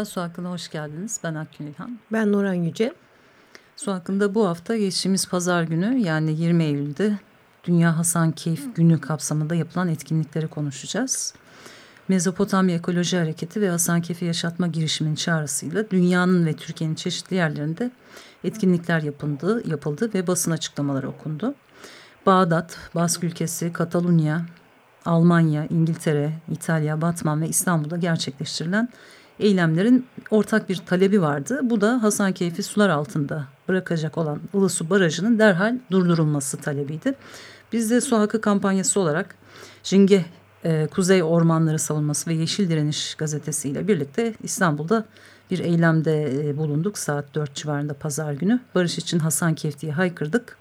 Merhaba, Su Hakkı'na hoş geldiniz. Ben Akgün İlhan. Ben Nuran Yüce. Su Hakkı'nda bu hafta geçtiğimiz pazar günü yani 20 Eylül'de Dünya Hasan Keyif Günü kapsamında yapılan etkinlikleri konuşacağız. Mezopotamya Ekoloji Hareketi ve Hasankeyf'i yaşatma girişiminin çağrısıyla dünyanın ve Türkiye'nin çeşitli yerlerinde etkinlikler yapıldı, yapıldı ve basın açıklamaları okundu. Bağdat, Bask ülkesi, Katalunya, Almanya, İngiltere, İtalya, Batman ve İstanbul'da gerçekleştirilen eylemlerin ortak bir talebi vardı. Bu da Hasankeyf'i sular altında bırakacak olan Ilısu Barajı'nın derhal durdurulması talebiydi. Biz de su hakkı kampanyası olarak Jinge e, Kuzey Ormanları Savunması ve Yeşil Direniş gazetesiyle birlikte İstanbul'da bir eylemde e, bulunduk. Saat 4 civarında pazar günü. Barış için Hasankeyf diye haykırdık.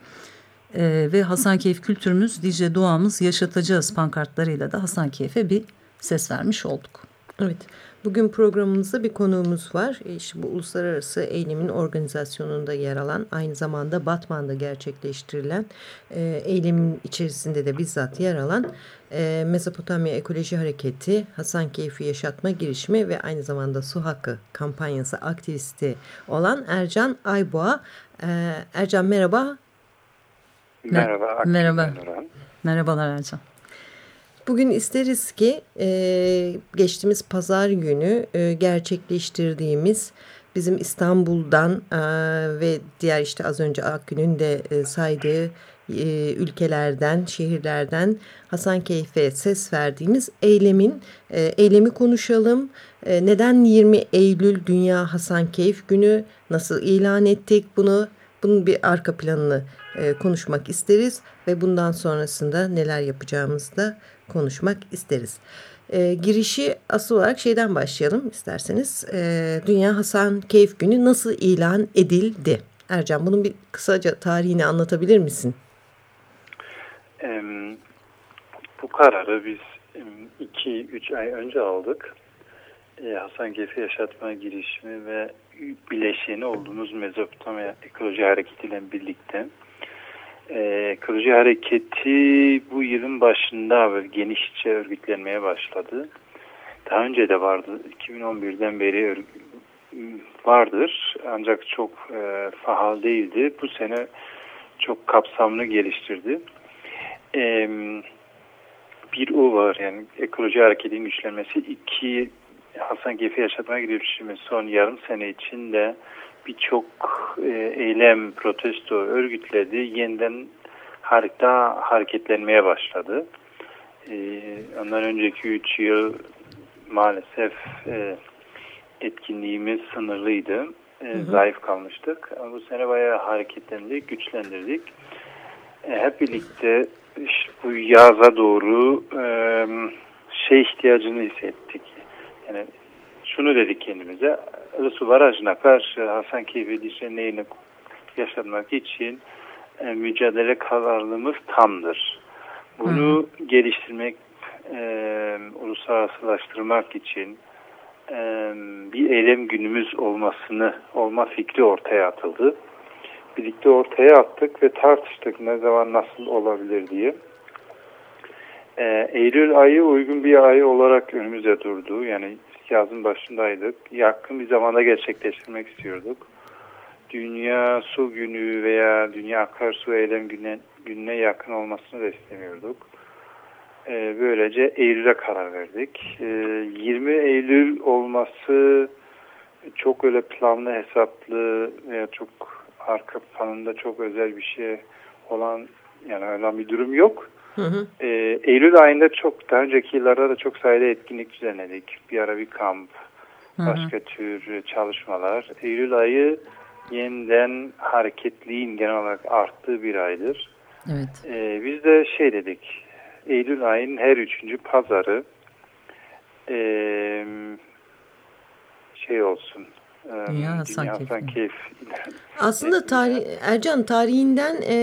E, ve Hasankeyf kültürümüz, Dicle doğamız yaşatacağız pankartlarıyla da Hasankeyf'e bir ses vermiş olduk. Evet. Bugün programımızda bir konuğumuz var. E, işte bu uluslararası eylemin organizasyonunda yer alan, aynı zamanda Batman'da gerçekleştirilen e, eylemin içerisinde de bizzat yer alan e, Mezopotamya Ekoloji Hareketi, Hasankeyf'i Yaşatma Girişimi ve aynı zamanda Su Hakkı kampanyası aktivisti olan Ercan Ayboğa. E, Ercan merhaba. Merhaba. Merhaba. Merhabalar Ercan. Bugün isteriz ki e, geçtiğimiz pazar günü e, gerçekleştirdiğimiz bizim İstanbul'dan e, ve diğer işte az önce Akgün'ün de e, saydığı e, ülkelerden, şehirlerden Hasankeyf'e ses verdiğimiz eylemin e, eylemi konuşalım. E, neden 20 Eylül Dünya Hasankeyf Günü nasıl ilan ettik bunu? Bunun bir arka planını e, konuşmak isteriz ve bundan sonrasında neler yapacağımızı da konuşmak isteriz. E, girişi asıl olarak şeyden başlayalım isterseniz. E, Dünya Hasan Keyif Günü nasıl ilan edildi? Ercan bunun bir kısaca tarihini anlatabilir misin? E, bu kararı biz 2-3 ay önce aldık. E, Hasan Keyfi Yaşatma girişimi ve bileşeni olduğumuz Mezopotamya Ekoloji Hareketi ile birlikte e, ekoloji hareketi bu yılın başında böyle genişçe örgütlenmeye başladı. Daha önce de vardı. 2011'den beri vardır. Ancak çok e, fahal değildi. Bu sene çok kapsamlı geliştirdi. E, bir o var yani ekoloji hareketinin güçlenmesi. iki Hasan Gefi yaşatmaya girişimi son yarım sene içinde birçok e, eylem, protesto örgütledi. Yeniden harita hareketlenmeye başladı. E, ondan önceki üç yıl maalesef e, etkinliğimiz sınırlıydı. E, Zayıf kalmıştık. Ama bu sene bayağı hareketlendik, güçlendirdik. E, hep birlikte işte bu yaza doğru e, şey ihtiyacını hissettik. Yani şunu dedik kendimize. Ilısu Barajı'na karşı Hasankeyf Dişenliğini yaşatmak için e, mücadele kararlılığımız tamdır. Bunu Hı. geliştirmek, e, uluslararasılaştırmak için e, bir eylem günümüz olmasını, olma fikri ortaya atıldı. Birlikte ortaya attık ve tartıştık ne zaman nasıl olabilir diye. E, Eylül ayı uygun bir ay olarak önümüze durdu. Yani yazın başındaydık. Yakın bir zamanda gerçekleştirmek istiyorduk. Dünya Su Günü veya Dünya Akarsu Eylem Günü'ne, gününe yakın olmasını da istemiyorduk. Ee, böylece Eylül'e karar verdik. Ee, 20 Eylül olması çok öyle planlı, hesaplı veya çok arka planında çok özel bir şey olan yani öyle bir durum yok. Hı hı. E, Eylül ayında çok daha önceki yıllarda da çok sayıda etkinlik düzenledik. Bir ara bir kamp, hı hı. başka tür çalışmalar. Eylül ayı yeniden hareketliğin genel olarak arttığı bir aydır. Evet. E, biz de şey dedik, Eylül ayının her üçüncü pazarı e, şey olsun. Dünya Hasan, Dünya Keyif. Aslında tarih, Ercan tarihinden e,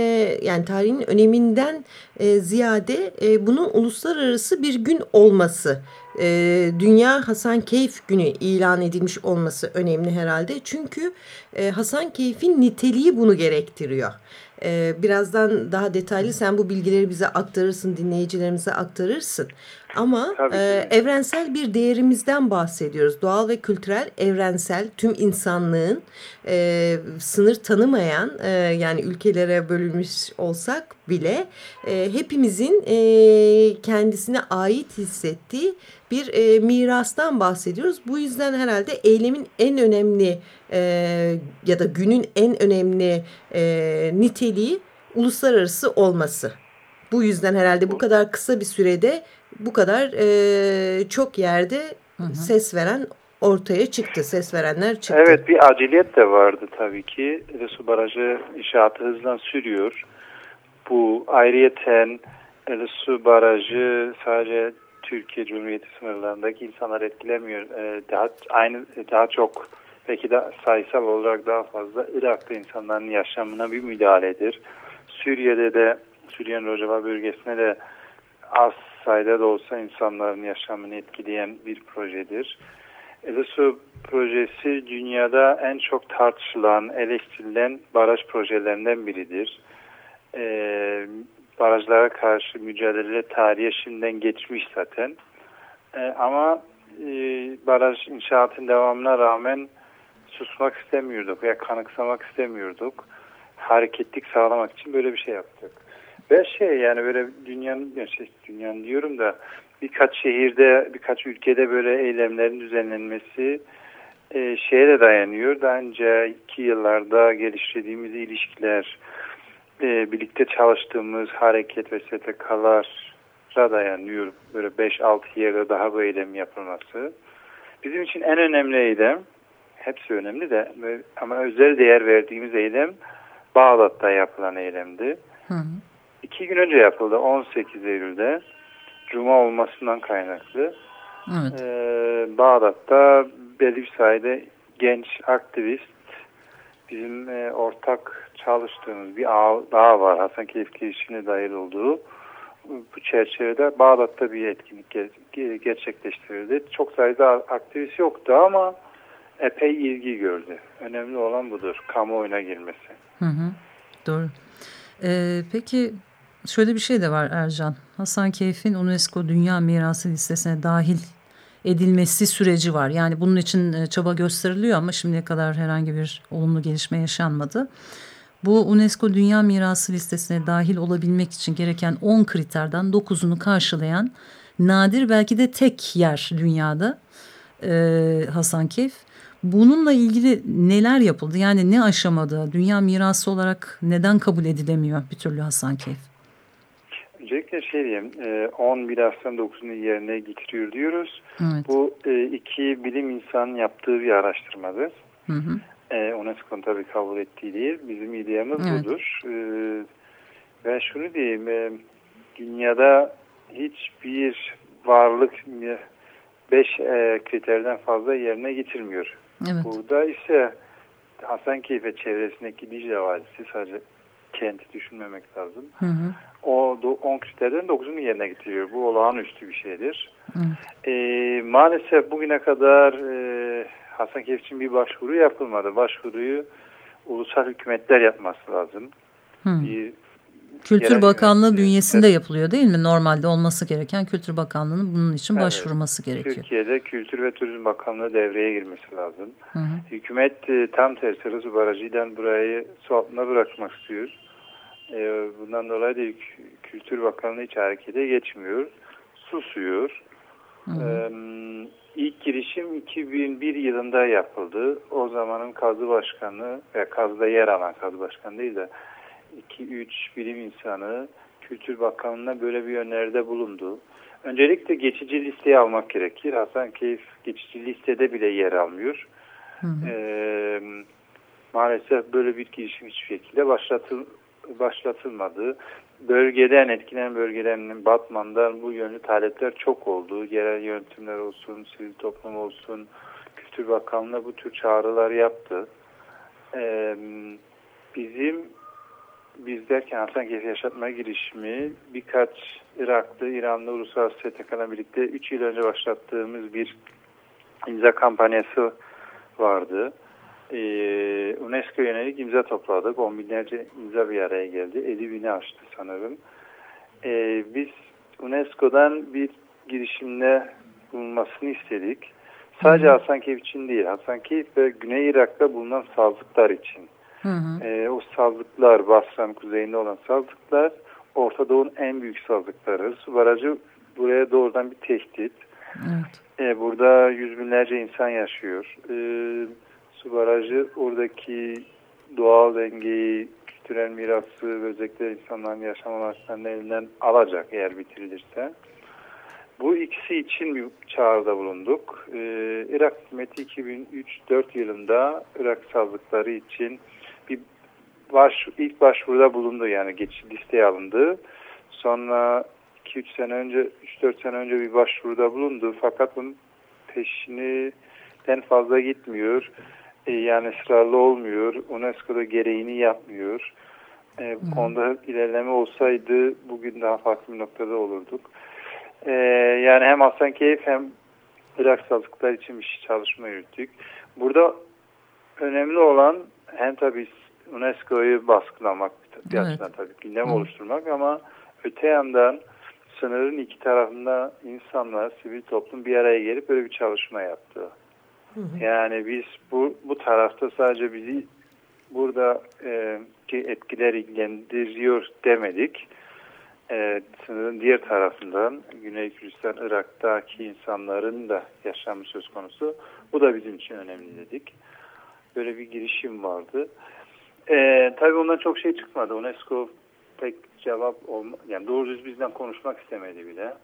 yani tarihin öneminden e, ziyade e, bunun uluslararası bir gün olması e, Dünya Hasan Keyif Günü ilan edilmiş olması önemli herhalde. Çünkü e, Hasan Keyif'in niteliği bunu gerektiriyor. E, birazdan daha detaylı sen bu bilgileri bize aktarırsın, dinleyicilerimize aktarırsın. Ama e, evrensel bir değerimizden bahsediyoruz. Doğal ve kültürel, evrensel, tüm insanlığın e, sınır tanımayan e, yani ülkelere bölünmüş olsak bile e, hepimizin e, kendisine ait hissettiği bir e, mirastan bahsediyoruz. Bu yüzden herhalde eylemin en önemli e, ya da günün en önemli e, niteliği uluslararası olması. Bu yüzden herhalde bu kadar kısa bir sürede bu kadar e, çok yerde hı hı. ses veren ortaya çıktı. Ses verenler çıktı. Evet bir aciliyet de vardı tabii ki. Su Barajı inşaatı hızla sürüyor. Bu ayrıyeten Su Barajı sadece Türkiye Cumhuriyeti sınırlarındaki insanlar etkilemiyor. Ee, daha aynı daha çok belki de sayısal olarak daha fazla Irak'ta insanların yaşamına bir müdahaledir. Suriye'de de Suriye'nin Rojava bölgesine de az sayıda da olsa insanların yaşamını etkileyen bir projedir. Elisu projesi dünyada en çok tartışılan, eleştirilen baraj projelerinden biridir. Ee, barajlara karşı mücadele tarihe şimdiden geçmiş zaten. Ee, ama e, baraj inşaatın devamına rağmen susmak istemiyorduk veya kanıksamak istemiyorduk. Hareketlik sağlamak için böyle bir şey yaptık. Ve şey yani böyle dünyanın, yani şey, dünyanın diyorum da birkaç şehirde, birkaç ülkede böyle eylemlerin düzenlenmesi e, şeye de dayanıyor. Daha önce iki yıllarda geliştirdiğimiz ilişkiler, e, birlikte çalıştığımız hareket ve STK'lara dayanıyor. Böyle 5-6 yerde daha bu eylem yapılması. Bizim için en önemli eylem, hepsi önemli de ama özel değer verdiğimiz eylem Bağdat'ta yapılan eylemdi. Hı hı. İki gün önce yapıldı 18 Eylül'de. Cuma olmasından kaynaklı. Evet. Ee, Bağdat'ta belli bir sayede genç aktivist bizim e, ortak çalıştığımız bir ağ, dağ var. Hasan Keyif girişimine dahil olduğu. Bu çerçevede Bağdat'ta bir etkinlik gerçekleştirildi. Çok sayıda aktivist yoktu ama epey ilgi gördü. Önemli olan budur. Kamuoyuna girmesi. Hı hı. Doğru. Ee, peki şöyle bir şey de var Ercan. Hasan Keyf'in UNESCO Dünya Mirası listesine dahil edilmesi süreci var. Yani bunun için e, çaba gösteriliyor ama şimdiye kadar herhangi bir olumlu gelişme yaşanmadı. Bu UNESCO Dünya Mirası listesine dahil olabilmek için gereken 10 kriterden 9'unu karşılayan nadir belki de tek yer dünyada e, Hasan Keyf. Bununla ilgili neler yapıldı? Yani ne aşamada? Dünya mirası olarak neden kabul edilemiyor bir türlü Hasan Keyf? Öncelikle şey diyeyim, 11 Haziran 9'unu yerine getiriyor diyoruz. Evet. Bu e, iki bilim insanın yaptığı bir araştırmadır. Hı hı. E, UNESCO'nun tabii kabul ettiği değil. Bizim ideyamız evet. budur. E, ben şunu diyeyim, dünyada hiçbir varlık beş kriterden fazla yerine getirmiyor. Evet. Burada ise Hasankeyf çevresindeki Dicle Vadisi sadece kenti düşünmemek lazım. Hı hı. O 10 kriterden 9'unu yerine getiriyor. Bu olağanüstü bir şeydir. E, maalesef bugüne kadar e, Hasankeyf için bir başvuru yapılmadı. Başvuruyu ulusal hükümetler yapması lazım. Hı. Bir Kültür Bakanlığı bünyesinde evet. yapılıyor değil mi? Normalde olması gereken Kültür Bakanlığı'nın bunun için evet. başvurması gerekiyor. Türkiye'de Kültür ve Turizm Bakanlığı devreye girmesi lazım. Hı hı. Hükümet e, tam tersi Rısı Barajı'yla burayı su altına bırakmak istiyor. E, bundan dolayı da Kültür Bakanlığı hiç harekete geçmiyor. Susuyor. Hı hı. E, ilk girişim 2001 yılında yapıldı. O zamanın Kazı Başkanı ve Kazı'da yer alan Kazı Başkanı değil de 2-3 bilim insanı Kültür Bakanlığı'na böyle bir öneride bulundu. Öncelikle geçici listeyi almak gerekir. Hasan Keyif geçici listede bile yer almıyor. Hı hı. Ee, maalesef böyle bir girişim hiçbir şekilde başlatıl, başlatılmadı. bölgeden etkilenen bölgelerinin Batman'dan bu yönlü talepler çok oldu. Yerel yönetimler olsun, sivil toplum olsun, Kültür Bakanlığı bu tür çağrılar yaptı. Ee, bizim biz derken Hasankeyf'i yaşatma girişimi birkaç Iraklı, İranlı, uluslararası STK'la birlikte 3 yıl önce başlattığımız bir imza kampanyası vardı. Ee, UNESCO yönelik imza topladık. On binlerce imza bir araya geldi. 50 bini aştı sanırım. Ee, biz UNESCO'dan bir girişimde bulunmasını istedik. Sadece Hasankeyf için değil, Hasankeyf ve Güney Irak'ta bulunan sazlıklar için. Hı hı. E, o sazlıklar, Basra'nın kuzeyinde olan sazlıklar, Orta Doğu'nun en büyük sazlıkları. Su barajı buraya doğrudan bir tehdit. Evet. E, burada yüz binlerce insan yaşıyor. E, su barajı oradaki doğal dengeyi, kültürel mirası ve özellikle insanların yaşam olanaklarını elinden alacak eğer bitirilirse. Bu ikisi için bir çağrıda bulunduk. Ee, Irak hükümeti 2003-4 yılında Irak sazlıkları için bir baş, ilk başvuruda bulundu yani geçici listeye alındı. Sonra 2-3 sene önce, 3-4 sene önce bir başvuruda bulundu. Fakat bunun peşinden fazla gitmiyor. Ee, yani ısrarlı olmuyor. UNESCO'da gereğini yapmıyor. Ee, bu konuda ilerleme olsaydı bugün daha farklı bir noktada olurduk. Ee, yani hem Hasankeyf hem Irak sazlıklar için bir çalışma yürüttük. Burada önemli olan hem tabii UNESCO'yu baskılamak bir evet. açıdan tabii gündem oluşturmak ama öte yandan sınırın iki tarafında insanlar, sivil toplum bir araya gelip böyle bir çalışma yaptı. Hı. Yani biz bu, bu tarafta sadece bizi burada e, ki etkiler ilgilendiriyor demedik e, sınırın diğer tarafından Güney Kürdistan, Irak'taki insanların da yaşamı söz konusu. Bu da bizim için önemli dedik. Böyle bir girişim vardı. E, tabii ondan çok şey çıkmadı. UNESCO pek cevap olma, yani doğru düz bizden konuşmak istemedi bile.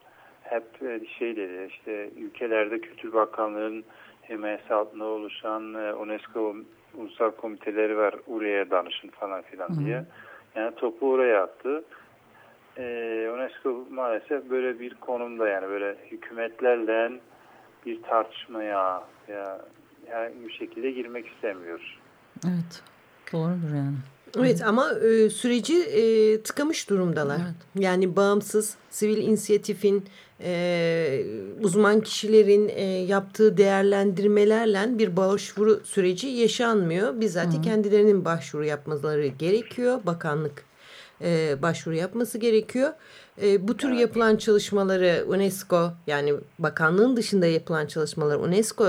Hep e, şey dedi işte ülkelerde Kültür Bakanlığı'nın himayesi altında oluşan e, UNESCO ulusal komiteleri var. Oraya danışın falan filan diye. Yani topu oraya attı e, UNESCO maalesef böyle bir konumda yani böyle hükümetlerle bir tartışmaya ya yani bir şekilde girmek istemiyor. Evet. Doğrudur yani. Evet ama e, süreci e, tıkamış durumdalar. Evet. Yani bağımsız sivil inisiyatifin e, uzman kişilerin e, yaptığı değerlendirmelerle bir başvuru süreci yaşanmıyor. Bizzat Hı. kendilerinin başvuru yapmaları gerekiyor. Bakanlık e, başvuru yapması gerekiyor. E, bu tür evet. yapılan çalışmaları UNESCO yani bakanlığın dışında yapılan çalışmaları UNESCO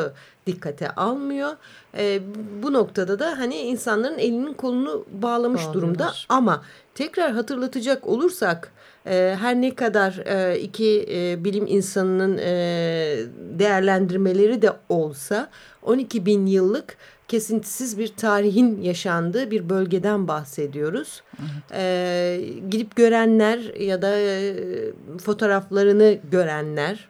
dikkate almıyor. E, bu noktada da hani insanların elinin kolunu bağlamış Bağlamış. durumda ama tekrar hatırlatacak olursak her ne kadar e, iki e, bilim insanının e, değerlendirmeleri de olsa 12 bin yıllık kesintisiz bir tarihin yaşandığı bir bölgeden bahsediyoruz. Evet. Ee, gidip görenler ya da e, fotoğraflarını görenler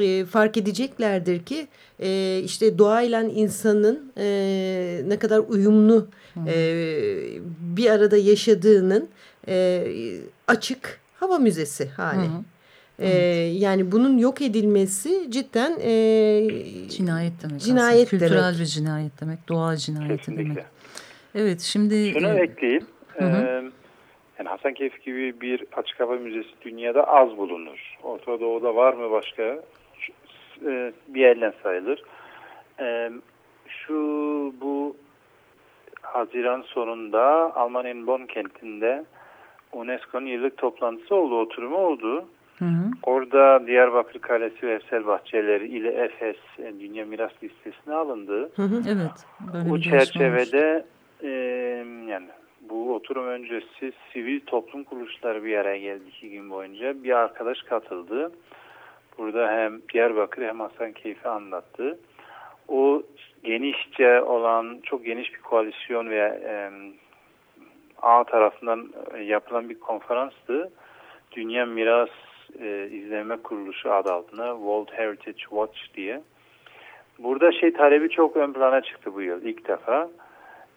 e, fark edeceklerdir ki e, işte doğayla insanın e, ne kadar uyumlu e, bir arada yaşadığının e, açık hava müzesi hali. Hı hı. Ee, yani bunun yok edilmesi cidden e, cinayet demek. Cinayet aslında. Kültürel demek. bir cinayet demek. Doğa cinayeti Kesinlikle. demek. Evet şimdi... Şunu e, ekleyeyim. Hı hı. Ee, yani Hasankeyf gibi bir açık hava müzesi dünyada az bulunur. Orta Doğu'da var mı başka? E, bir elden sayılır. E, şu bu Haziran sonunda Almanya'nın Bonn kentinde UNESCO'nun yıllık toplantısı oldu, oturumu oldu. Hı hı. Orada Diyarbakır Kalesi ve Ersel Bahçeleri ile Efes e, Dünya Miras Listesi'ne alındı. Hı hı, evet. Böyle bu çerçevede e, yani bu oturum öncesi sivil toplum kuruluşları bir araya geldi iki gün boyunca. Bir arkadaş katıldı. Burada hem Diyarbakır hem Hasankeyf'i anlattı. O genişçe olan çok geniş bir koalisyon veya e, A tarafından yapılan bir konferanstı. Dünya Miras e, izleme kuruluşu adı altında World Heritage Watch diye. Burada şey talebi çok ön plana çıktı bu yıl ilk defa.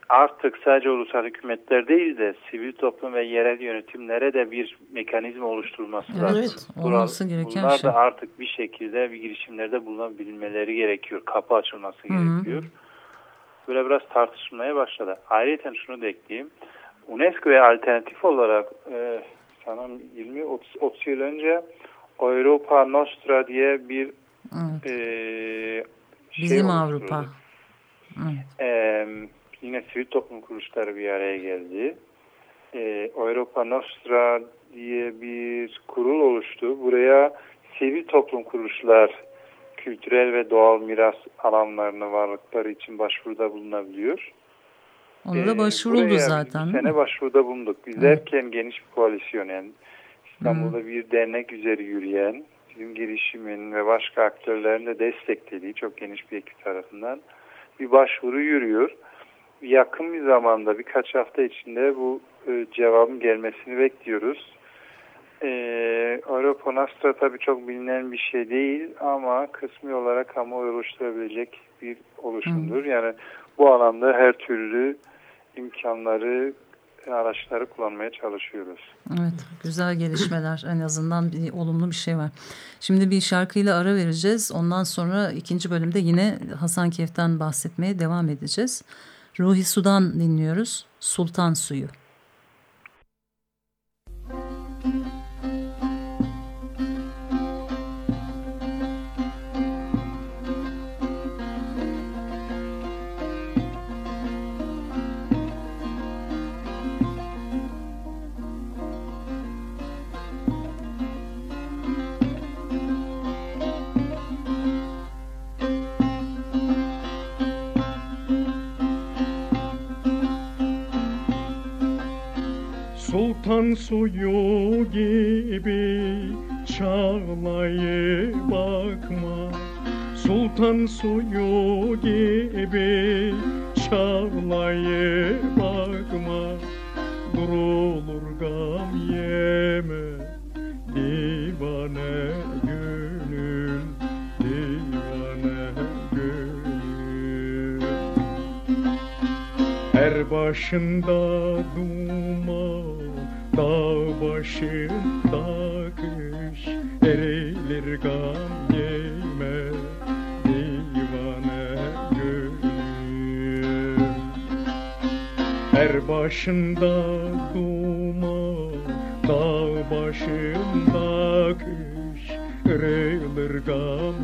artık sadece ulusal hükümetler değil de sivil toplum ve yerel yönetimlere de bir mekanizma oluşturulması evet, lazım. Evet, olması gereken Bunlar şey. da artık bir şekilde bir girişimlerde bulunabilmeleri gerekiyor. Kapı açılması Hı -hı. gerekiyor. Böyle biraz tartışılmaya başladı. Ayrıca şunu da ekleyeyim. UNESCO'ya alternatif olarak e, sanırım 20-30 yıl önce Europa Nostra diye bir evet. e, şey Bizim Avrupa. Evet. E, yine sivil toplum kuruluşları bir araya geldi. E, Europa Nostra diye bir kurul oluştu. Buraya sivil toplum kuruluşlar kültürel ve doğal miras alanlarına varlıkları için başvuruda bulunabiliyor. Ona da başvuruldu ee, zaten. Bir sene başvuruda bulunduk. Biz derken geniş bir koalisyon yani İstanbul'da Hı. bir dernek üzeri yürüyen, bizim girişimin ve başka aktörlerin de desteklediği çok geniş bir ekip tarafından bir başvuru yürüyor. Yakın bir zamanda birkaç hafta içinde bu e, cevabın gelmesini bekliyoruz. E, Europa Nostra tabii çok bilinen bir şey değil ama kısmi olarak kamuoyu oluşturabilecek bir oluşumdur. Hı. Yani bu alanda her türlü imkanları, araçları kullanmaya çalışıyoruz. Evet, güzel gelişmeler. en azından bir olumlu bir şey var. Şimdi bir şarkıyla ara vereceğiz. Ondan sonra ikinci bölümde yine Hasan Kef'ten bahsetmeye devam edeceğiz. Ruhi Sudan dinliyoruz. Sultan Suyu. Sultan suyu gibi çağlayı bakma. Sultan suyu gibi çağlayı bakma. Durulur gam yeme divane gönül divane gönül. Her başında duman Dağ başında kış erilir gam yeme divane gönül. Her başında duman dağ başında kış erilir gam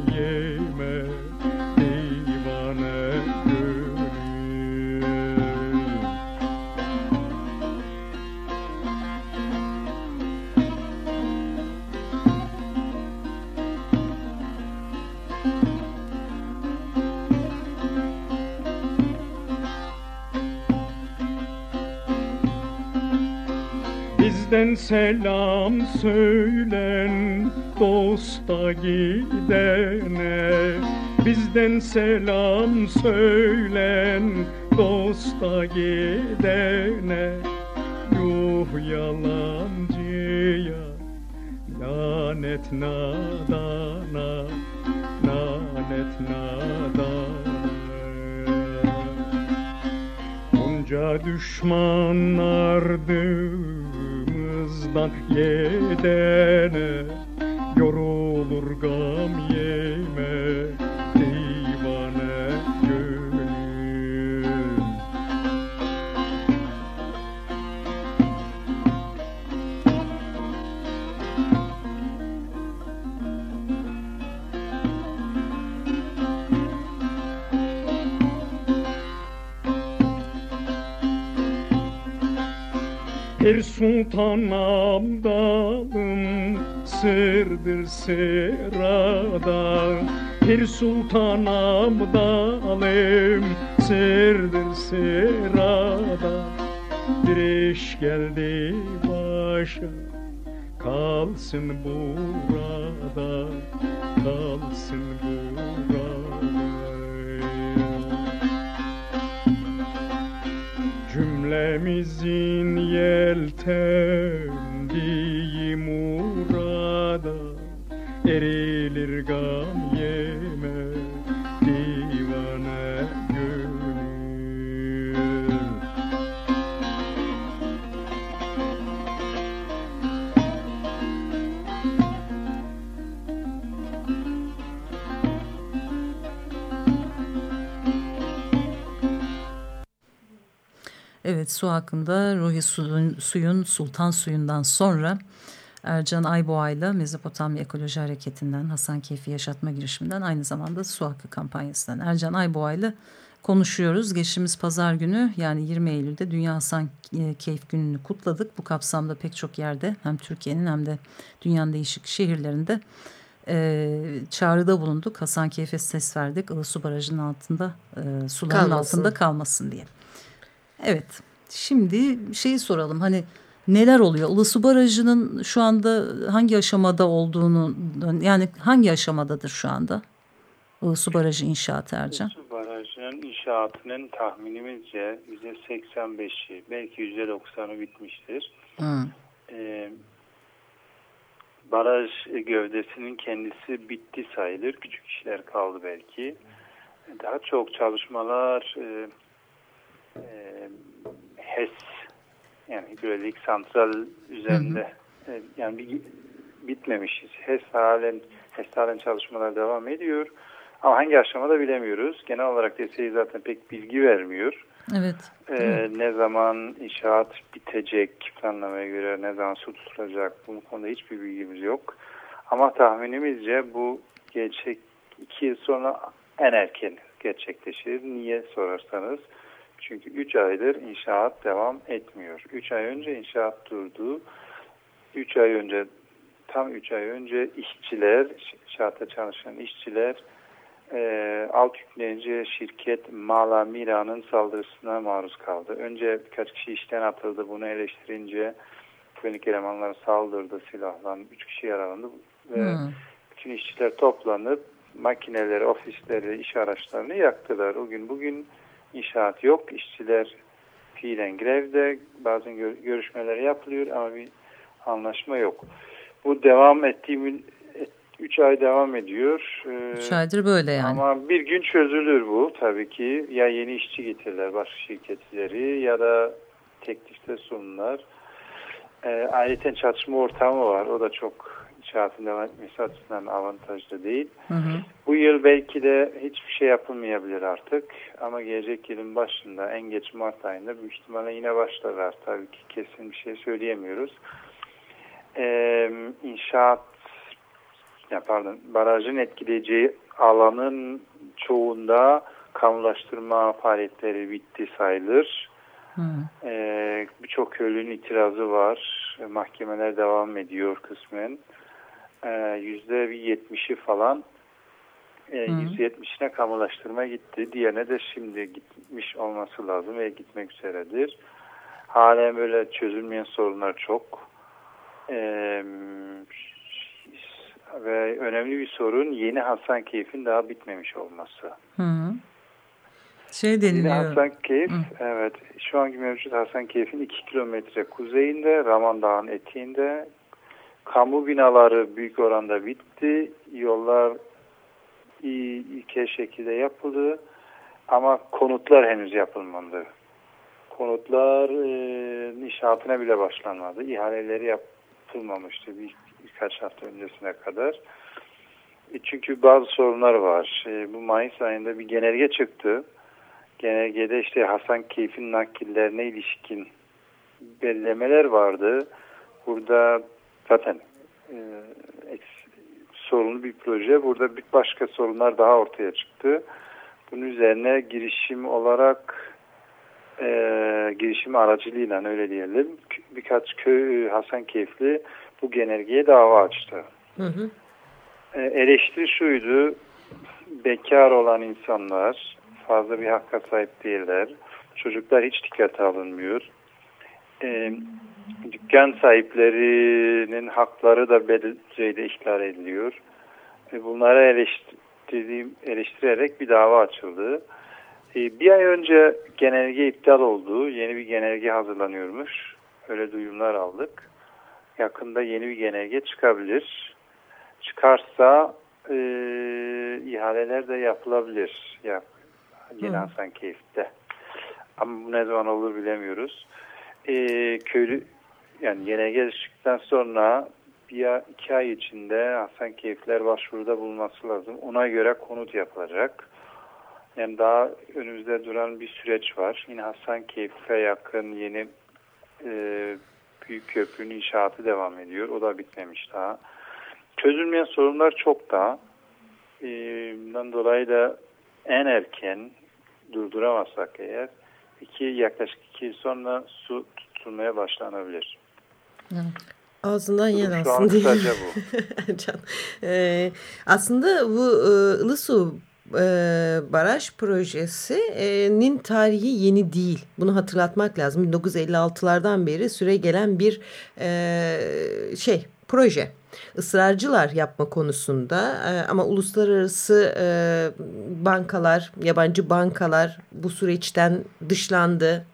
selam söylen dosta gidene. Bizden selam söylen dosta gidene. Yuh yalancıya lanet nadana lanet nadana. Onca düşman ardımızdan yedene Yorulur gam sultan abdalım sırdır sırada. Bir sultan abdalım sırdır sırada. Bir iş geldi başa kalsın burada kalsın burada Cümlemizin yeltendiği murada Erilir gam Evet su hakkında Ruhi suyun, suyun Sultan Suyu'ndan sonra Ercan Ayboğa ile Mezopotamya Ekoloji Hareketi'nden Hasan Keyfi Yaşatma girişiminden aynı zamanda su hakkı kampanyasından Ercan Ayboğa ile konuşuyoruz. Geçtiğimiz pazar günü yani 20 Eylül'de Dünya Hasan Keyif Günü'nü kutladık. Bu kapsamda pek çok yerde hem Türkiye'nin hem de dünyanın değişik şehirlerinde e, çağrıda bulunduk. Hasan Keyfe ses verdik. Ilısu Barajı'nın altında e, suların kalmasın. altında kalmasın diye. Evet şimdi şeyi soralım hani neler oluyor? Ilısu Barajı'nın şu anda hangi aşamada olduğunu yani hangi aşamadadır şu anda? Ilısu Barajı inşaatı Ercan. Ilısu Barajı'nın inşaatının tahminimizce %85'i belki %90'ı bitmiştir. Hmm. Ee, baraj gövdesinin kendisi bitti sayılır. Küçük işler kaldı belki. Daha çok çalışmalar e, e, HES yani hidrolik santral üzerinde hı hı. Yani bir, bitmemişiz. HES halen, HES halen çalışmalar devam ediyor. Ama hangi aşamada bilemiyoruz. Genel olarak DSİ zaten pek bilgi vermiyor. Evet. Ee, ne zaman inşaat bitecek planlamaya göre ne zaman su tutulacak bu konuda hiçbir bilgimiz yok. Ama tahminimizce bu gerçek iki yıl sonra en erken gerçekleşir. Niye sorarsanız çünkü 3 aydır inşaat devam etmiyor. 3 ay önce inşaat durdu. 3 ay önce tam 3 ay önce işçiler, inşaatta çalışan işçiler e, alt yüklenici şirket Mala Mira'nın saldırısına maruz kaldı. Önce birkaç kişi işten atıldı. Bunu eleştirince güvenlik elemanları saldırdı silahla. Üç kişi yaralandı. Ve hmm. bütün işçiler toplanıp makineleri, ofisleri, iş araçlarını yaktılar. O gün bugün inşaat yok. İşçiler fiilen grevde. Bazen gör görüşmeler yapılıyor ama bir anlaşma yok. Bu devam ettiği 3 ay devam ediyor. 3 ee, aydır böyle yani. Ama bir gün çözülür bu tabii ki. Ya yeni işçi getirirler başka şirketleri ya da teklifte sunurlar. E, ayrıca çatışma ortamı var. O da çok devam etmesi açısından avantajlı değil. Hı hı. Bu yıl belki de hiçbir şey yapılmayabilir artık. Ama gelecek yılın başında en geç Mart ayında büyük ihtimalle yine başlarlar. Tabii ki kesin bir şey söyleyemiyoruz. Ee, inşaat ya pardon barajın etkileyeceği alanın çoğunda kamulaştırma faaliyetleri bitti sayılır. Ee, Birçok köylünün itirazı var. Mahkemeler devam ediyor kısmen. Ee, yüzde yetmişi falan e, yüzde yetmişine kamulaştırma gitti. Diğerine de şimdi gitmiş olması lazım ve gitmek üzeredir. Halen böyle çözülmeyen sorunlar çok. Ee, ve önemli bir sorun yeni Hasan Keyif'in daha bitmemiş olması. Hı hı. Şey deniliyor. Yeni Hasan Keyif, hı. evet şu anki mevcut Hasan Keyif'in 2 kilometre kuzeyinde, Raman Dağı'nın eteğinde. Kamu binaları büyük oranda bitti. Yollar iyi, ilkel şekilde yapıldı. Ama konutlar henüz yapılmadı. Konutlar e, inşaatına bile başlanmadı. İhaleleri yapılmamıştı. Bir birkaç hafta öncesine kadar. E çünkü bazı sorunlar var. E, bu Mayıs ayında bir genelge çıktı. Genelgede işte Hasan Keyf'in nakillerine ilişkin belirlemeler vardı. Burada zaten e, sorunlu bir proje. Burada bir başka sorunlar daha ortaya çıktı. Bunun üzerine girişim olarak e, girişim aracılığıyla öyle diyelim birkaç köy Hasan Keyifli bu genelgeye dava açtı. Hı hı. E, eleştiri şuydu, bekar olan insanlar fazla bir hakka sahip değiller. Çocuklar hiç dikkate alınmıyor. E, dükkan sahiplerinin hakları da belli düzeyde ihlal ediliyor. Bunlara eleştirdiğim, eleştirerek bir dava açıldı. E, bir ay önce genelge iptal oldu. Yeni bir genelge hazırlanıyormuş. Öyle duyumlar aldık yakında yeni bir genelge çıkabilir. Çıkarsa e, ihaleler de yapılabilir. Ya, yeni Hasan Keyif'te. Ama bu ne zaman olur bilemiyoruz. E, köylü yani genelge çıktıktan sonra bir iki ay içinde Hasan Keyifler başvuruda bulunması lazım. Ona göre konut yapılacak. Yani daha önümüzde duran bir süreç var. Yine Hasankeyf'e yakın yeni e, büyük köprünün inşaatı devam ediyor. O da bitmemiş daha. Çözülmeyen sorunlar çok daha. E, bundan dolayı da en erken durduramazsak eğer iki yaklaşık iki yıl sonra su tutulmaya başlanabilir. Evet. Ağzından yer alsın diye. kısaca bu. Can. Ee, aslında bu e, Ilısu e, baraj projesinin tarihi yeni değil. Bunu hatırlatmak lazım. 1956'lardan beri süre gelen bir e, şey proje. Israrcılar yapma konusunda e, ama uluslararası e, bankalar, yabancı bankalar bu süreçten dışlandı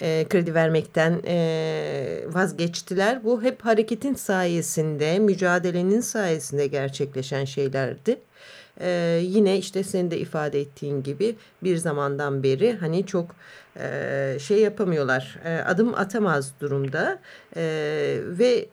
e, kredi vermekten e, vazgeçtiler. Bu hep hareketin sayesinde, mücadelenin sayesinde gerçekleşen şeylerdi. E, yine işte senin de ifade ettiğin gibi bir zamandan beri hani çok e, şey yapamıyorlar, e, adım atamaz durumda e, ve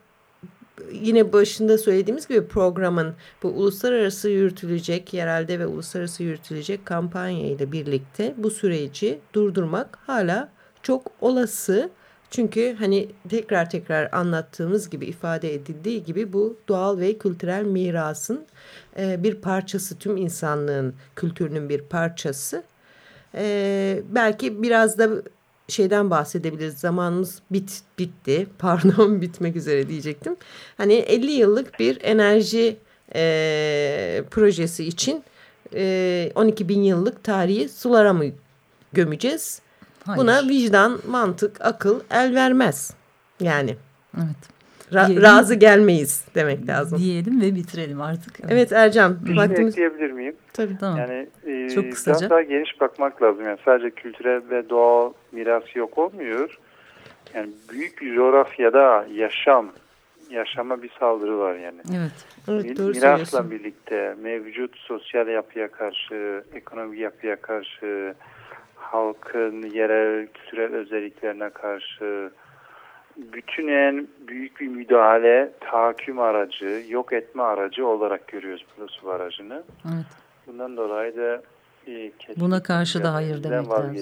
yine başında söylediğimiz gibi programın bu uluslararası yürütülecek, yerelde ve uluslararası yürütülecek kampanya ile birlikte bu süreci durdurmak hala çok olası. Çünkü hani tekrar tekrar anlattığımız gibi ifade edildiği gibi bu doğal ve kültürel mirasın e, bir parçası. Tüm insanlığın kültürünün bir parçası. E, belki biraz da şeyden bahsedebiliriz. Zamanımız bit bitti. Pardon bitmek üzere diyecektim. Hani 50 yıllık bir enerji e, projesi için e, 12 bin yıllık tarihi sulara mı gömeceğiz? Hayır. Buna vicdan, mantık, akıl el vermez. Yani Evet. ra Diyelim- razı gelmeyiz demek lazım. Diyelim ve bitirelim artık. Evet Ercan, Bir şey vaktimiz ekleyebilir miyim? tabii. Tamam. Yani e, Çok kısaca. biraz daha geniş bakmak lazım. Yani sadece kültürel ve doğal miras yok olmuyor. Yani büyük bir coğrafyada yaşam, yaşama bir saldırı var yani. Evet. Evet, doğru Mirasla söylüyorsun. birlikte mevcut sosyal yapıya karşı, ekonomik yapıya karşı, halkın yerel kültürel özelliklerine karşı bütün en büyük bir müdahale, tahakküm aracı, yok etme aracı olarak görüyoruz bu su barajını. Evet. Bundan dolayı da e, Buna karşı da hayır demek lazım.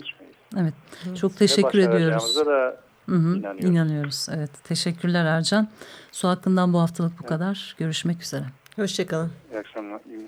Evet. Çok Ve teşekkür ediyoruz. da Hı hı, İnanıyoruz. inanıyoruz. Evet. Teşekkürler Ercan. Su hakkından bu haftalık bu kadar. Görüşmek üzere. Hoşçakalın. iyi akşamlar. iyi-